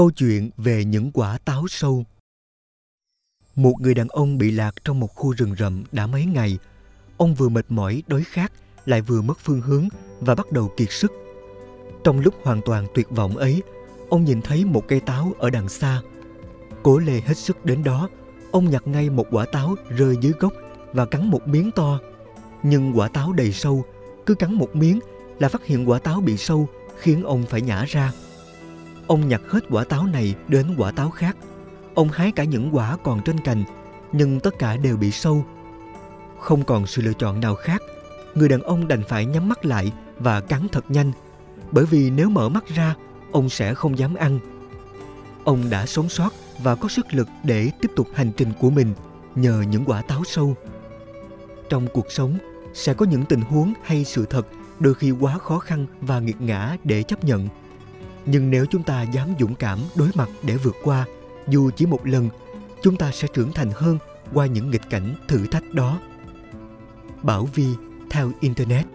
Câu chuyện về những quả táo sâu Một người đàn ông bị lạc trong một khu rừng rậm đã mấy ngày. Ông vừa mệt mỏi, đói khát, lại vừa mất phương hướng và bắt đầu kiệt sức. Trong lúc hoàn toàn tuyệt vọng ấy, ông nhìn thấy một cây táo ở đằng xa. Cố lê hết sức đến đó, ông nhặt ngay một quả táo rơi dưới gốc và cắn một miếng to. Nhưng quả táo đầy sâu, cứ cắn một miếng là phát hiện quả táo bị sâu khiến ông phải nhả ra. Ông nhặt hết quả táo này đến quả táo khác. Ông hái cả những quả còn trên cành, nhưng tất cả đều bị sâu. Không còn sự lựa chọn nào khác, người đàn ông đành phải nhắm mắt lại và cắn thật nhanh, bởi vì nếu mở mắt ra, ông sẽ không dám ăn. Ông đã sống sót và có sức lực để tiếp tục hành trình của mình nhờ những quả táo sâu. Trong cuộc sống, sẽ có những tình huống hay sự thật đôi khi quá khó khăn và nghiệt ngã để chấp nhận nhưng nếu chúng ta dám dũng cảm đối mặt để vượt qua, dù chỉ một lần, chúng ta sẽ trưởng thành hơn qua những nghịch cảnh thử thách đó. Bảo vi, theo internet.